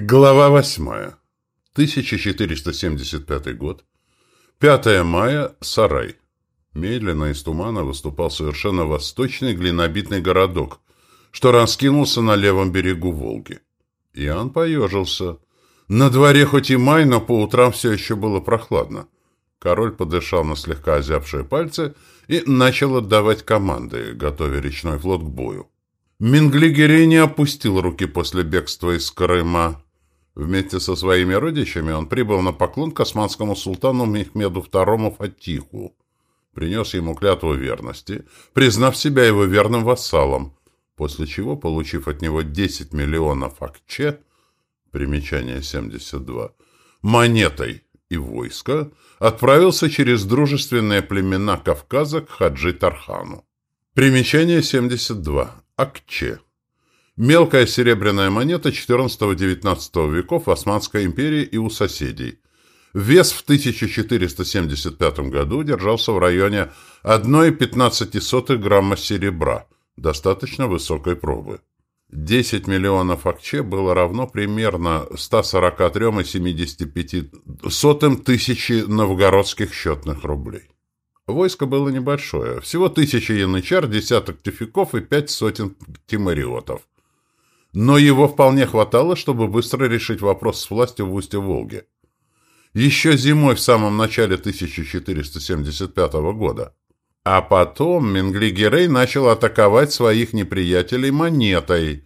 Глава 8. 1475 год. 5 мая. Сарай. Медленно из тумана выступал совершенно восточный глинобитный городок, что раскинулся на левом берегу Волги. Иоанн поежился. На дворе хоть и май, но по утрам все еще было прохладно. Король подышал на слегка озябшие пальцы и начал отдавать команды, готовя речной флот к бою. Минглигерей не опустил руки после бегства из Крыма. Вместе со своими родичами он прибыл на поклон к османскому султану Мехмеду II Фатиху, принес ему клятву верности, признав себя его верным вассалом, после чего, получив от него 10 миллионов акче, примечание 72, монетой и войско, отправился через дружественные племена Кавказа к Хаджи Тархану. Примечание 72. Акче. Мелкая серебряная монета XIV-XIX веков в Османской империи и у соседей. Вес в 1475 году держался в районе 1,15 грамма серебра, достаточно высокой пробы. 10 миллионов акче было равно примерно 143,75 тысячи новгородских счетных рублей. Войско было небольшое, всего тысяча янычар, десяток тюфяков и пять сотен тимариотов но его вполне хватало, чтобы быстро решить вопрос с властью в устье Волги. Еще зимой в самом начале 1475 года. А потом Менгли-Герей начал атаковать своих неприятелей монетой,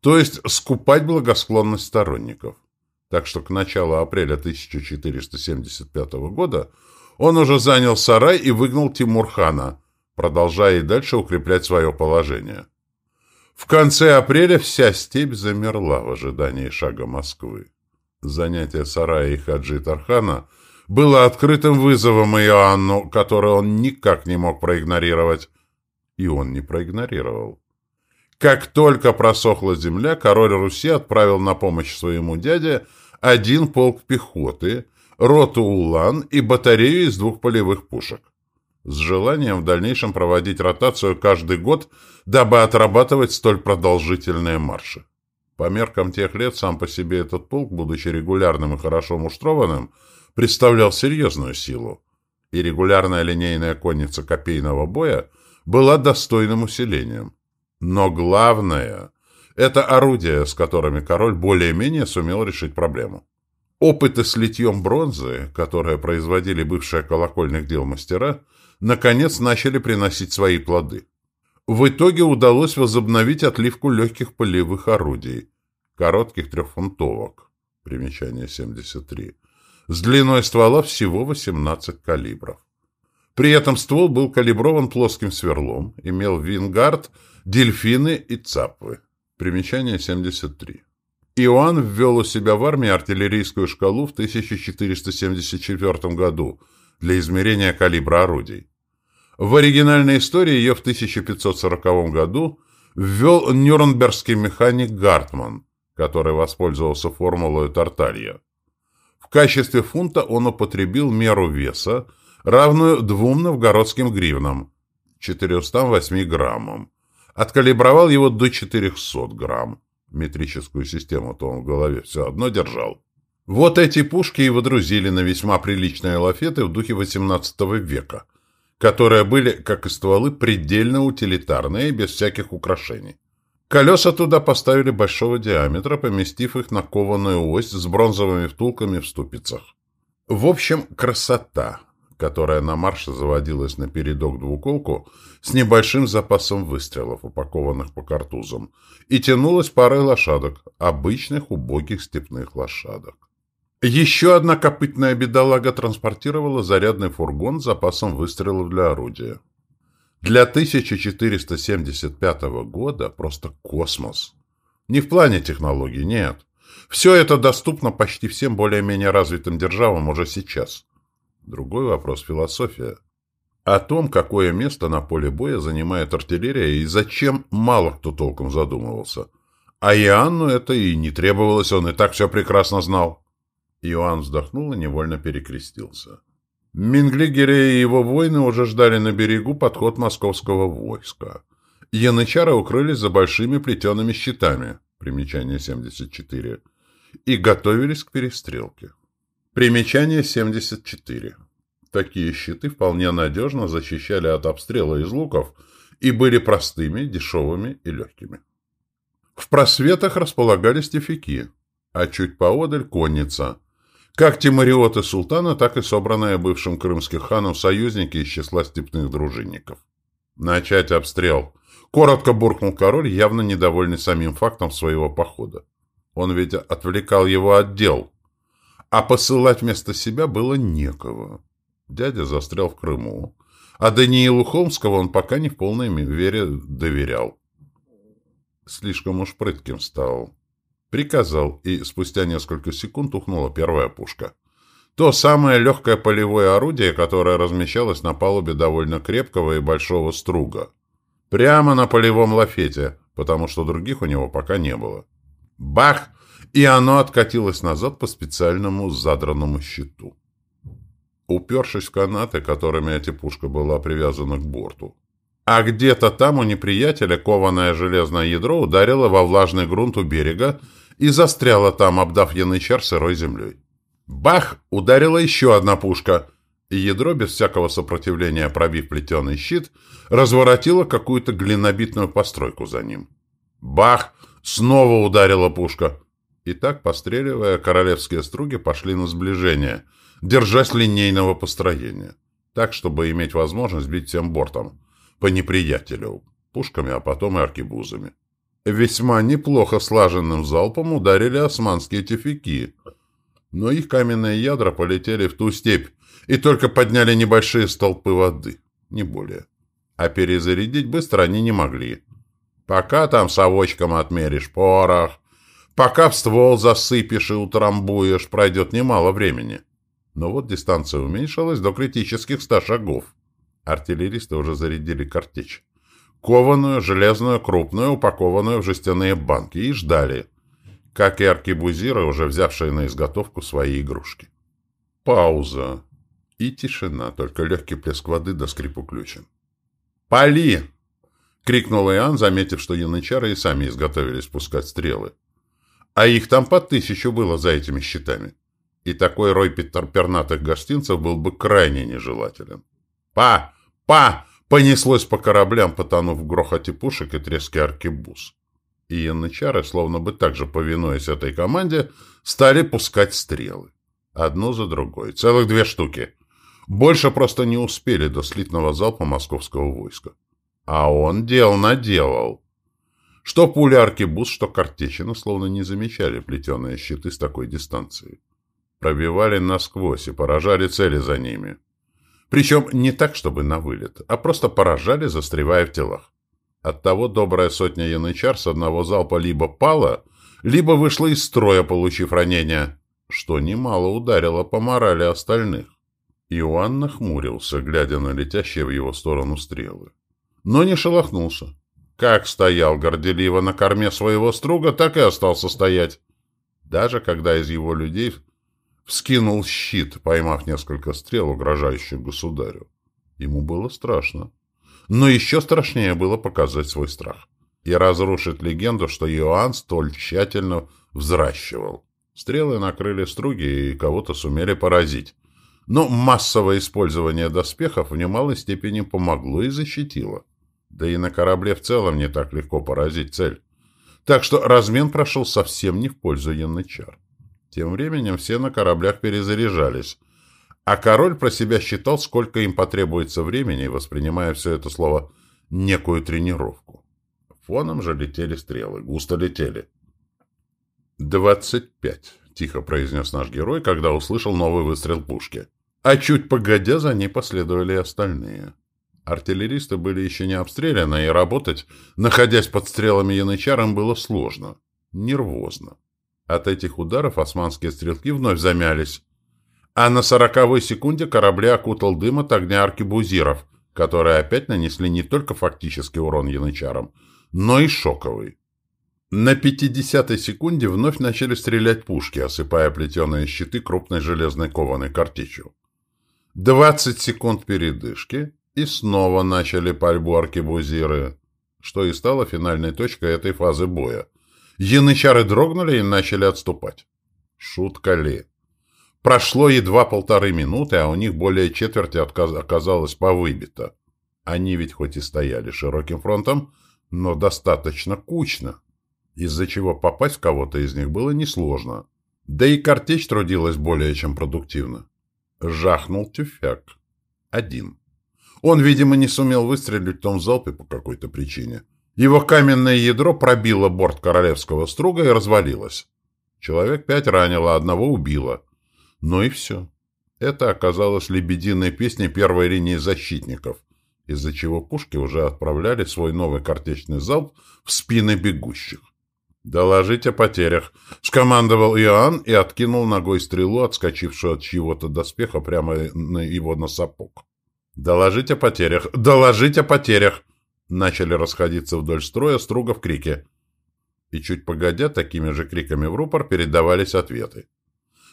то есть скупать благосклонность сторонников. Так что к началу апреля 1475 года он уже занял сарай и выгнал Тимурхана, продолжая и дальше укреплять свое положение. В конце апреля вся степь замерла в ожидании шага Москвы. Занятие сарая и Хаджи Тархана было открытым вызовом Иоанну, который он никак не мог проигнорировать. И он не проигнорировал. Как только просохла земля, король Руси отправил на помощь своему дяде один полк пехоты, роту улан и батарею из двух полевых пушек с желанием в дальнейшем проводить ротацию каждый год, дабы отрабатывать столь продолжительные марши. По меркам тех лет сам по себе этот полк, будучи регулярным и хорошо муштрованным, представлял серьезную силу, и регулярная линейная конница копейного боя была достойным усилением. Но главное – это орудия, с которыми король более-менее сумел решить проблему. Опыты с литьем бронзы, которые производили бывшие колокольных дел мастера, наконец начали приносить свои плоды. В итоге удалось возобновить отливку легких полевых орудий, коротких трехфунтовок, примечание 73, с длиной ствола всего 18 калибров. При этом ствол был калиброван плоским сверлом, имел вингард, дельфины и цапвы, примечание 73. Иоанн ввел у себя в армии артиллерийскую шкалу в 1474 году для измерения калибра орудий. В оригинальной истории ее в 1540 году ввел нюрнбергский механик Гартман, который воспользовался формулой Тарталья. В качестве фунта он употребил меру веса, равную двум новгородским гривнам, 408 граммам. Откалибровал его до 400 грамм. Метрическую систему-то он в голове все одно держал. Вот эти пушки и водрузили на весьма приличные лафеты в духе XVIII века – которые были, как и стволы, предельно утилитарные, без всяких украшений. Колеса туда поставили большого диаметра, поместив их на кованую ось с бронзовыми втулками в ступицах. В общем, красота, которая на марше заводилась на передок двуколку с небольшим запасом выстрелов, упакованных по картузам, и тянулась парой лошадок, обычных убогих степных лошадок. Еще одна копытная бедолага транспортировала зарядный фургон с запасом выстрелов для орудия. Для 1475 года просто космос. Не в плане технологий, нет. Все это доступно почти всем более-менее развитым державам уже сейчас. Другой вопрос – философия. О том, какое место на поле боя занимает артиллерия и зачем, мало кто толком задумывался. А Иоанну это и не требовалось, он и так все прекрасно знал. Иоанн вздохнул и невольно перекрестился. Минглигере и его воины уже ждали на берегу подход московского войска. Янычары укрылись за большими плетеными щитами, примечание 74, и готовились к перестрелке. Примечание 74. Такие щиты вполне надежно защищали от обстрела из луков и были простыми, дешевыми и легкими. В просветах располагались тифики, а чуть поодаль – конница. Как тимариоты султана, так и собранные бывшим крымским ханом союзники из числа степных дружинников. «Начать обстрел!» – коротко буркнул король, явно недовольный самим фактом своего похода. Он ведь отвлекал его от дел, а посылать вместо себя было некого. Дядя застрял в Крыму, а Даниилу Холмского он пока не в полной мере доверял. Слишком уж прытким стал. Приказал, и спустя несколько секунд ухнула первая пушка. То самое легкое полевое орудие, которое размещалось на палубе довольно крепкого и большого струга. Прямо на полевом лафете, потому что других у него пока не было. Бах! И оно откатилось назад по специальному задранному щиту. Упершись в канаты, которыми эта пушка была привязана к борту. А где-то там у неприятеля кованое железное ядро ударило во влажный грунт у берега и застряло там, обдав янычар сырой землей. Бах! Ударила еще одна пушка, и ядро, без всякого сопротивления пробив плетеный щит, разворотило какую-то глинобитную постройку за ним. Бах! Снова ударила пушка. И так, постреливая, королевские струги пошли на сближение, держась линейного построения, так, чтобы иметь возможность бить всем бортом, по неприятелю, пушками, а потом и аркебузами. Весьма неплохо слаженным залпом ударили османские тюфяки, но их каменные ядра полетели в ту степь и только подняли небольшие столпы воды, не более. А перезарядить быстро они не могли. Пока там совочком отмеришь порох, пока в ствол засыпешь и утрамбуешь, пройдет немало времени. Но вот дистанция уменьшилась до критических ста шагов. Артиллеристы уже зарядили картечь. Кованую, железную, крупную, упакованную в жестяные банки, и ждали, как и аркебузиры, уже взявшие на изготовку свои игрушки. Пауза. И тишина, только легкий плеск воды до скрипу ключен. «Пали!» — крикнул Иоанн, заметив, что янычары и сами изготовились пускать стрелы. А их там по тысячу было за этими щитами. И такой рой пернатых гостинцев был бы крайне нежелателен. «Па! Па!» Понеслось по кораблям, потонув в грохоте пушек и треске аркебуз. И янычары, словно бы также повинуясь этой команде, стали пускать стрелы. Одну за другой. Целых две штуки. Больше просто не успели до слитного залпа московского войска. А он дел наделал. Что пули аркебуз, что картечина словно не замечали плетеные щиты с такой дистанции. Пробивали насквозь и поражали цели за ними. Причем не так, чтобы на вылет, а просто поражали, застревая в телах. Оттого добрая сотня янычар с одного залпа либо пала, либо вышла из строя, получив ранение, что немало ударило по морали остальных. Иоанн нахмурился, глядя на летящие в его сторону стрелы но не шелохнулся. Как стоял горделиво на корме своего струга, так и остался стоять. Даже когда из его людей вскинул щит, поймав несколько стрел, угрожающих государю. Ему было страшно. Но еще страшнее было показать свой страх и разрушить легенду, что Иоанн столь тщательно взращивал. Стрелы накрыли струги и кого-то сумели поразить. Но массовое использование доспехов в немалой степени помогло и защитило. Да и на корабле в целом не так легко поразить цель. Так что размен прошел совсем не в пользу янычар. Тем временем все на кораблях перезаряжались, а король про себя считал, сколько им потребуется времени, воспринимая все это слово некую тренировку. Фоном же летели стрелы, густо летели. «Двадцать пять», — тихо произнес наш герой, когда услышал новый выстрел пушки. А чуть погодя, за ней последовали остальные. Артиллеристы были еще не обстреляны, и работать, находясь под стрелами янычаром, было сложно, нервозно. От этих ударов османские стрелки вновь замялись. А на сороковой секунде корабли окутал дым от огня аркебузиров, которые опять нанесли не только фактический урон янычарам, но и шоковый. На пятидесятой секунде вновь начали стрелять пушки, осыпая плетеные щиты крупной железной кованой картечью. Двадцать секунд передышки, и снова начали пальбу аркебузиры, что и стало финальной точкой этой фазы боя. Янычары дрогнули и начали отступать. Шутка ли? Прошло едва полторы минуты, а у них более четверти оказалось повыбито. Они ведь хоть и стояли широким фронтом, но достаточно кучно, из-за чего попасть в кого-то из них было несложно. Да и картечь трудилась более чем продуктивно. Жахнул тюфяк. Один. Он, видимо, не сумел выстрелить в том залпе по какой-то причине. Его каменное ядро пробило борт королевского струга и развалилось. Человек пять ранило, одного убило. Ну и все. Это оказалось лебединой песней первой линии защитников, из-за чего пушки уже отправляли свой новый картечный залп в спины бегущих. «Доложить о потерях», — скомандовал Иоанн и откинул ногой стрелу, отскочившую от чьего-то доспеха прямо на его на сапог. «Доложить о потерях! Доложить о потерях!» Начали расходиться вдоль строя струга в крике. И чуть погодя, такими же криками в рупор передавались ответы.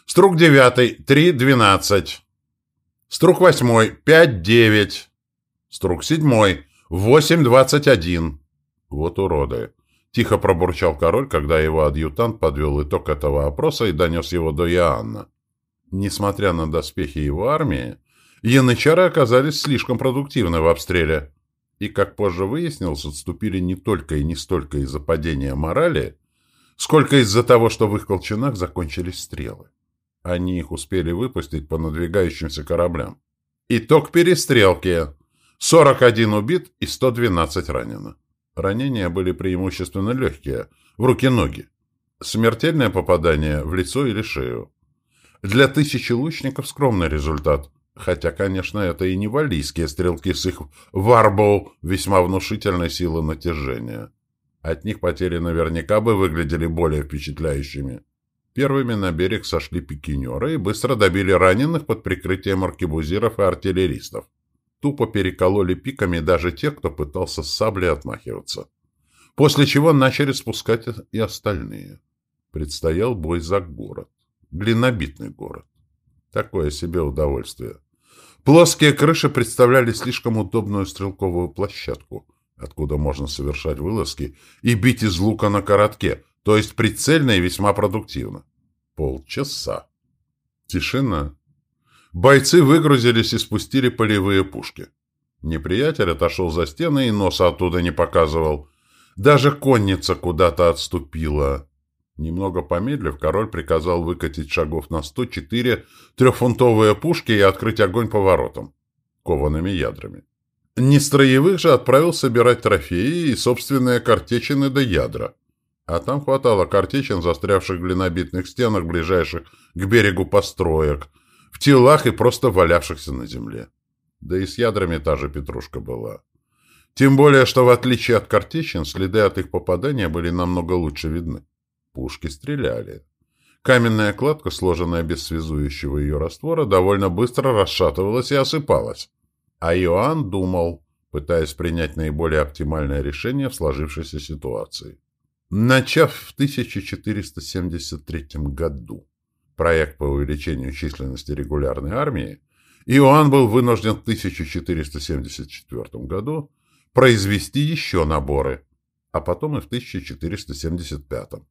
«Струк девятый! Три двенадцать!» «Струк восьмой! Пять девять!» «Струк седьмой! Восемь двадцать один!» «Вот уроды!» Тихо пробурчал король, когда его адъютант подвел итог этого опроса и донес его до Иоанна. Несмотря на доспехи его армии, янычары оказались слишком продуктивны в обстреле. И, как позже выяснилось, отступили не только и не столько из-за падения морали, сколько из-за того, что в их колчанах закончились стрелы. Они их успели выпустить по надвигающимся кораблям. Итог перестрелки. 41 убит и 112 ранено. Ранения были преимущественно легкие, в руки-ноги. Смертельное попадание в лицо или шею. Для тысячи лучников скромный результат, хотя, конечно, это и не валийские стрелки с их варбоу весьма внушительной силы натяжения. От них потери наверняка бы выглядели более впечатляющими. Первыми на берег сошли пикинеры и быстро добили раненых под прикрытием аркебузиров и артиллеристов. Тупо перекололи пиками даже тех, кто пытался с саблей отмахиваться. После чего начали спускать и остальные. Предстоял бой за город. Глинобитный город. Такое себе удовольствие. Плоские крыши представляли слишком удобную стрелковую площадку, откуда можно совершать вылазки и бить из лука на коротке, то есть прицельно и весьма продуктивно. Полчаса. Тишина. Бойцы выгрузились и спустили полевые пушки. Неприятель отошел за стены и носа оттуда не показывал. Даже конница куда-то отступила. Немного помедлив, король приказал выкатить шагов на сто четыре трехфунтовые пушки и открыть огонь по воротам, коваными ядрами. Нестроевых же отправил собирать трофеи и собственные картечины до ядра. А там хватало картечин, застрявших в глинобитных стенах, ближайших к берегу построек, в телах и просто валявшихся на земле. Да и с ядрами та же петрушка была. Тем более, что в отличие от картечин, следы от их попадания были намного лучше видны. Пушки стреляли. Каменная кладка, сложенная без связующего ее раствора, довольно быстро расшатывалась и осыпалась. А Иоанн думал, пытаясь принять наиболее оптимальное решение в сложившейся ситуации. Начав в 1473 году проект по увеличению численности регулярной армии, Иоанн был вынужден в 1474 году произвести еще наборы, а потом и в 1475.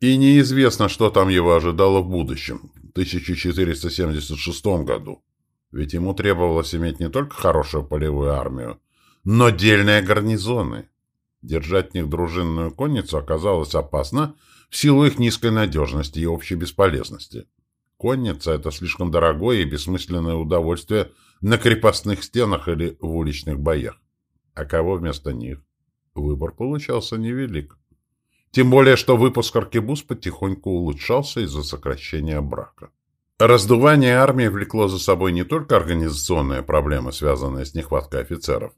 И неизвестно, что там его ожидало в будущем, в 1476 году. Ведь ему требовалось иметь не только хорошую полевую армию, но дельные гарнизоны. Держать в них дружинную конницу оказалось опасно в силу их низкой надежности и общей бесполезности. Конница – это слишком дорогое и бессмысленное удовольствие на крепостных стенах или в уличных боях. А кого вместо них? Выбор получался невелик. Тем более, что выпуск аркебуз потихоньку улучшался из-за сокращения брака. Раздувание армии влекло за собой не только организационные проблемы, связанные с нехваткой офицеров,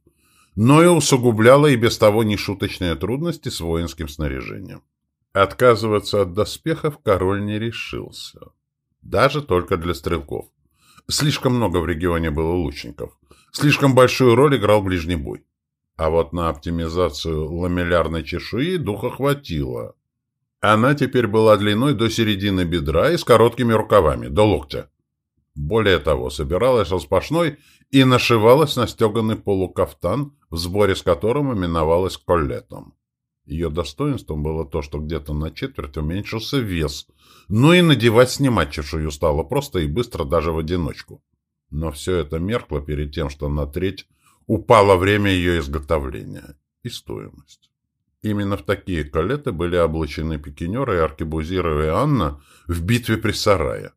но и усугубляло и без того нешуточные трудности с воинским снаряжением. Отказываться от доспехов король не решился. Даже только для стрелков. Слишком много в регионе было лучников. Слишком большую роль играл ближний бой. А вот на оптимизацию ламеллярной чешуи духа хватило. Она теперь была длиной до середины бедра и с короткими рукавами, до локтя. Более того, собиралась распашной и нашивалась на стеганый полукафтан, в сборе с которым именовалась коллетом. Ее достоинством было то, что где-то на четверть уменьшился вес, ну и надевать-снимать чешую стало просто и быстро даже в одиночку. Но все это меркло перед тем, что на треть упало время ее изготовления и стоимость. Именно в такие калеты были облачены пикинеры и аркебузиры и Анна в битве при сарае.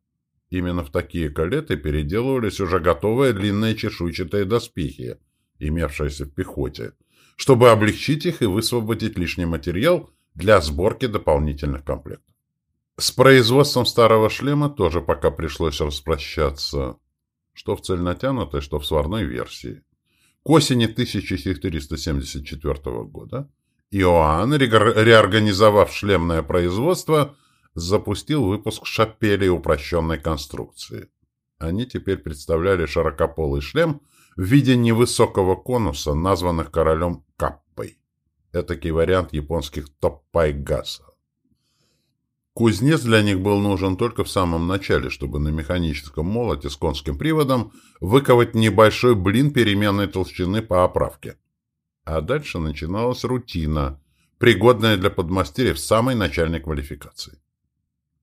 Именно в такие калеты переделывались уже готовые длинные чешуйчатые доспехи, имевшиеся в пехоте, чтобы облегчить их и высвободить лишний материал для сборки дополнительных комплектов. С производством старого шлема тоже пока пришлось распрощаться, что в цельнотянутой, что в сварной версии. К осени 1474 года Иоанн, реорганизовав шлемное производство, запустил выпуск шапелей упрощенной конструкции. Они теперь представляли широкополый шлем в виде невысокого конуса, названных королем Каппой. Этакий вариант японских топпайгаса. Кузнец для них был нужен только в самом начале, чтобы на механическом молоте с конским приводом выковать небольшой блин переменной толщины по оправке. А дальше начиналась рутина, пригодная для подмастерьев самой начальной квалификации.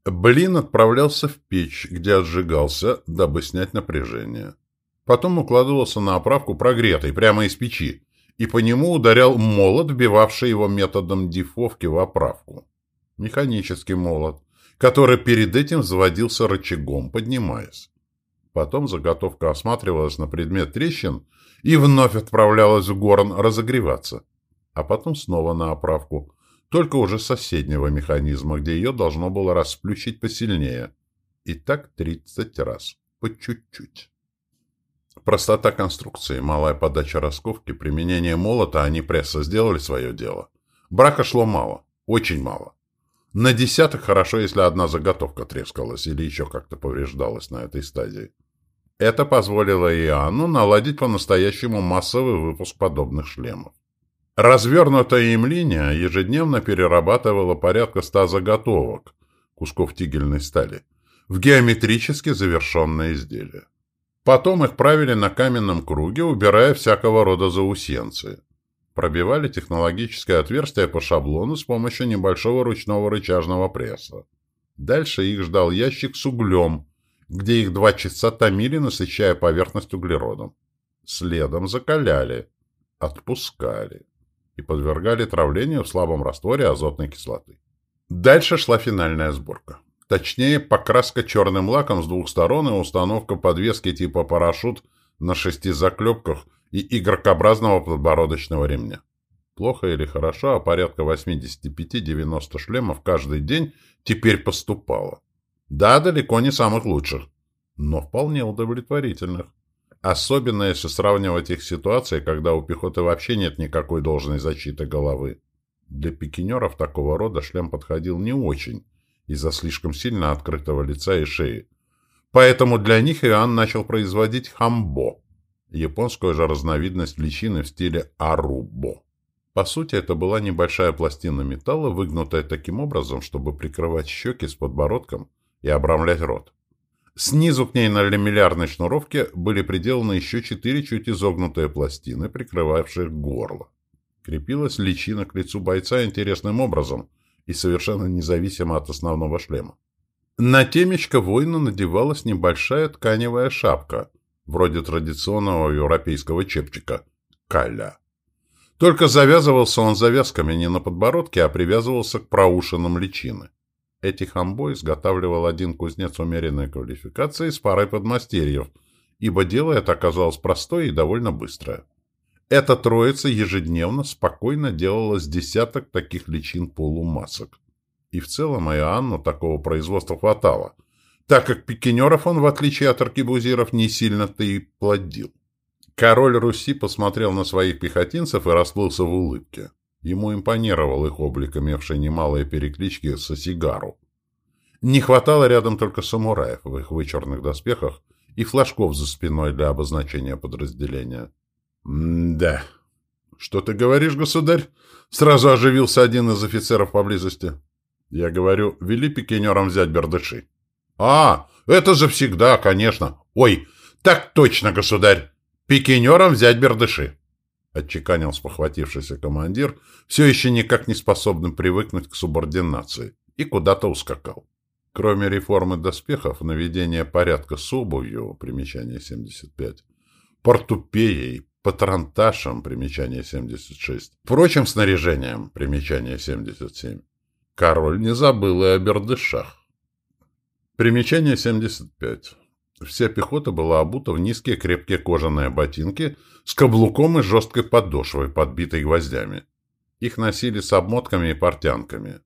Блин отправлялся в печь, где отжигался, дабы снять напряжение. Потом укладывался на оправку прогретой, прямо из печи, и по нему ударял молот, вбивавший его методом дифовки в оправку. Механический молот, который перед этим взводился рычагом, поднимаясь. Потом заготовка осматривалась на предмет трещин и вновь отправлялась в горн разогреваться. А потом снова на оправку, только уже соседнего механизма, где ее должно было расплющить посильнее. И так 30 раз, по чуть-чуть. Простота конструкции, малая подача расковки, применение молота, а не пресса сделали свое дело. Брака шло мало, очень мало. На десяток хорошо, если одна заготовка трескалась или еще как-то повреждалась на этой стадии. Это позволило Иоанну наладить по-настоящему массовый выпуск подобных шлемов. Развернутая им линия ежедневно перерабатывала порядка ста заготовок, кусков тигельной стали, в геометрически завершенные изделия. Потом их правили на каменном круге, убирая всякого рода заусенцы пробивали технологическое отверстие по шаблону с помощью небольшого ручного рычажного пресса. Дальше их ждал ящик с углем, где их два часа томили, насыщая поверхность углеродом. Следом закаляли, отпускали и подвергали травлению в слабом растворе азотной кислоты. Дальше шла финальная сборка. Точнее, покраска черным лаком с двух сторон и установка подвески типа парашют на шести заклепках – и игрокообразного подбородочного ремня. Плохо или хорошо, а порядка 85-90 шлемов каждый день теперь поступало. Да, далеко не самых лучших, но вполне удовлетворительных. Особенно если сравнивать их с ситуацией, когда у пехоты вообще нет никакой должной защиты головы. Для пикинеров такого рода шлем подходил не очень из-за слишком сильно открытого лица и шеи. Поэтому для них Иоанн начал производить хамбо японскую же разновидность личины в стиле арубо. По сути, это была небольшая пластина металла, выгнутая таким образом, чтобы прикрывать щеки с подбородком и обрамлять рот. Снизу к ней на лямеллярной шнуровке были приделаны еще четыре чуть изогнутые пластины, прикрывавшие горло. Крепилась личина к лицу бойца интересным образом и совершенно независимо от основного шлема. На темечко воина надевалась небольшая тканевая шапка, вроде традиционного европейского чепчика – каля. Только завязывался он завязками не на подбородке, а привязывался к проушинам личины. Этих амбо изготавливал один кузнец умеренной квалификации с парой подмастерьев, ибо дело это оказалось простое и довольно быстрое. Эта троица ежедневно спокойно делала с десяток таких личин полумасок. И в целом Иоанну такого производства хватало – так как пикинеров он, в отличие от аркебузиров, не сильно-то и плодил. Король Руси посмотрел на своих пехотинцев и расплылся в улыбке. Ему импонировал их облик, имевший немалые переклички со сигару. Не хватало рядом только самураев в их вычурных доспехах и флажков за спиной для обозначения подразделения. «Да. Что ты говоришь, государь?» Сразу оживился один из офицеров поблизости. «Я говорю, вели пикинерам взять бердыши». «А, это же всегда, конечно. Ой, так точно, государь. Пикинерам взять бердыши». отчеканил спохватившийся командир, все еще никак не способным привыкнуть к субординации, и куда-то ускакал. Кроме реформы доспехов, наведения порядка с обувью, примечание 75, портупеей, патронташем, примечание 76, прочим снаряжением, примечание 77, король не забыл и о бердышах. Примечание 75. Вся пехота была обута в низкие крепкие кожаные ботинки с каблуком и жесткой подошвой, подбитой гвоздями. Их носили с обмотками и портянками.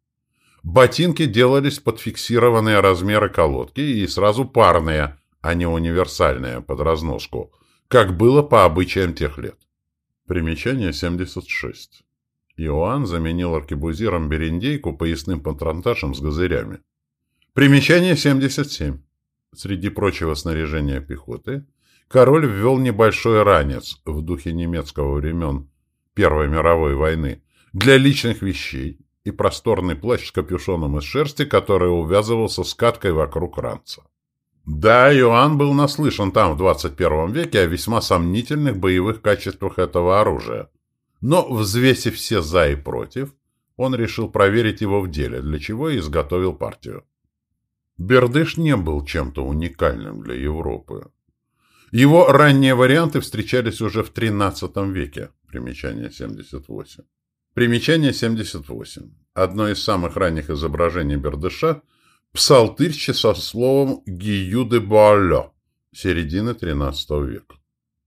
Ботинки делались под фиксированные размеры колодки и сразу парные, а не универсальные, под разноску, как было по обычаям тех лет. Примечание 76. Иоанн заменил аркебузиром берендейку поясным патронташем с газырями. Примечание 77. Среди прочего снаряжения пехоты король ввел небольшой ранец в духе немецкого времен Первой мировой войны для личных вещей и просторный плащ с капюшоном из шерсти, который увязывался скаткой вокруг ранца. Да, Иоанн был наслышан там в 21 веке о весьма сомнительных боевых качествах этого оружия. Но, взвесив все «за» и «против», он решил проверить его в деле, для чего и изготовил партию. Бердыш не был чем-то уникальным для Европы. Его ранние варианты встречались уже в XIII веке. Примечание 78. Примечание 78. Одно из самых ранних изображений Бердыша – псалтырь со словом «Гию де Буалло» середины XIII века.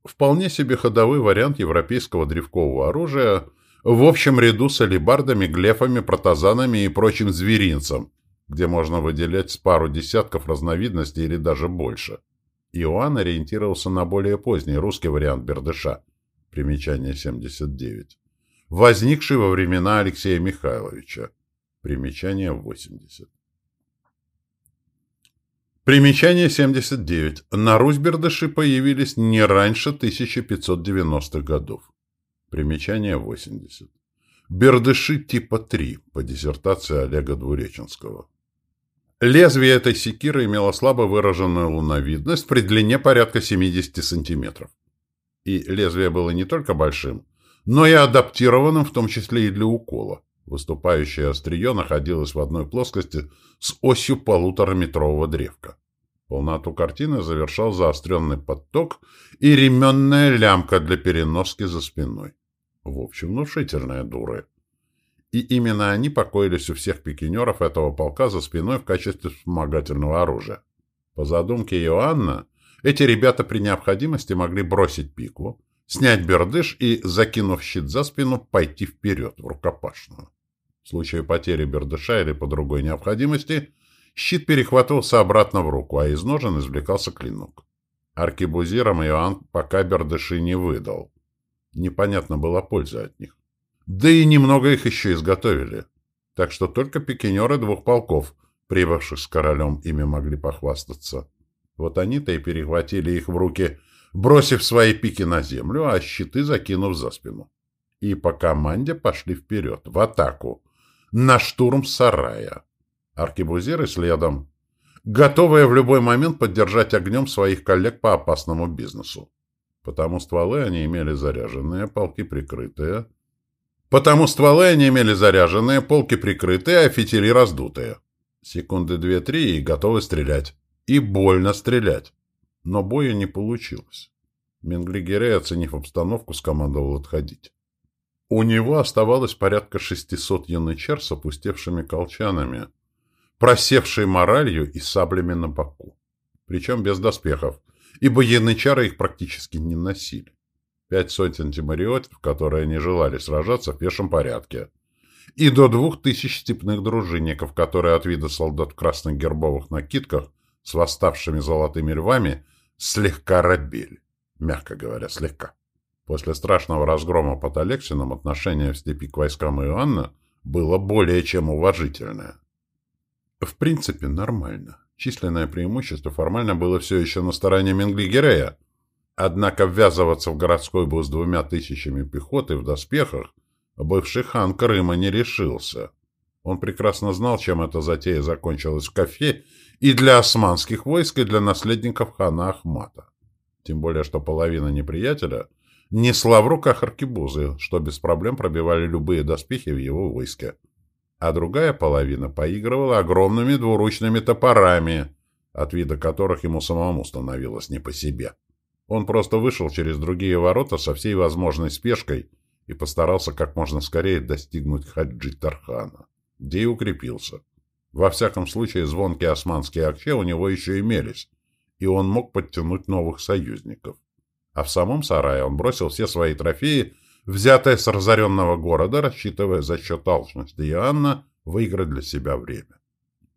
Вполне себе ходовой вариант европейского древкового оружия в общем ряду с алебардами, глефами, протазанами и прочим зверинцем, где можно выделять пару десятков разновидностей или даже больше. Иоанн ориентировался на более поздний русский вариант бердыша, примечание 79, возникший во времена Алексея Михайловича, примечание 80. Примечание 79. На Русь бердыши появились не раньше 1590-х годов. Примечание 80. Бердыши типа 3 по диссертации Олега Двуреченского. Лезвие этой секиры имело слабо выраженную луновидность при длине порядка 70 сантиметров. И лезвие было не только большим, но и адаптированным, в том числе и для укола. Выступающее острие находилось в одной плоскости с осью полутораметрового древка. Полноту картины завершал заостренный подток и ременная лямка для переноски за спиной. В общем, внушительные дуры и именно они покоились у всех пикинеров этого полка за спиной в качестве вспомогательного оружия. По задумке Иоанна, эти ребята при необходимости могли бросить пику, снять бердыш и, закинув щит за спину, пойти вперед, в рукопашную. В случае потери бердыша или по другой необходимости, щит перехватывался обратно в руку, а из ножен извлекался клинок. Аркебузиром Иоанн пока бердыши не выдал. Непонятно была польза от них. Да и немного их еще изготовили. Так что только пикинеры двух полков, прибывших с королем, ими могли похвастаться. Вот они-то и перехватили их в руки, бросив свои пики на землю, а щиты закинув за спину. И по команде пошли вперед, в атаку, на штурм сарая. Аркебузиры следом, готовые в любой момент поддержать огнем своих коллег по опасному бизнесу. Потому стволы они имели заряженные, полки прикрытые, Потому стволы они имели заряженные, полки прикрытые, а фитили раздутые. Секунды две-три и готовы стрелять. И больно стрелять. Но боя не получилось. Менглигерей, оценив обстановку, скомандовал отходить. У него оставалось порядка 600 янычар с опустевшими колчанами, просевшей моралью и саблями на боку. Причем без доспехов, ибо янычары их практически не носили пять сотен тимариотов, которые не желали сражаться в пешем порядке, и до двух тысяч степных дружинников, которые от вида солдат в красных гербовых накидках с восставшими золотыми львами слегка робели, мягко говоря, слегка. После страшного разгрома под Алексином отношение в степи к войскам Иоанна было более чем уважительное. В принципе, нормально. Численное преимущество формально было все еще на стороне Менглигерея, Однако ввязываться в городской бой с двумя тысячами пехоты в доспехах бывший хан Крыма не решился. Он прекрасно знал, чем эта затея закончилась в кафе и для османских войск, и для наследников хана Ахмата. Тем более, что половина неприятеля несла в руках аркебузы, что без проблем пробивали любые доспехи в его войске. А другая половина поигрывала огромными двуручными топорами, от вида которых ему самому становилось не по себе. Он просто вышел через другие ворота со всей возможной спешкой и постарался как можно скорее достигнуть Хаджи Тархана, где и укрепился. Во всяком случае, звонкие османские акче у него еще имелись, и он мог подтянуть новых союзников. А в самом сарае он бросил все свои трофеи, взятые с разоренного города, рассчитывая за счет алчности Иоанна выиграть для себя время.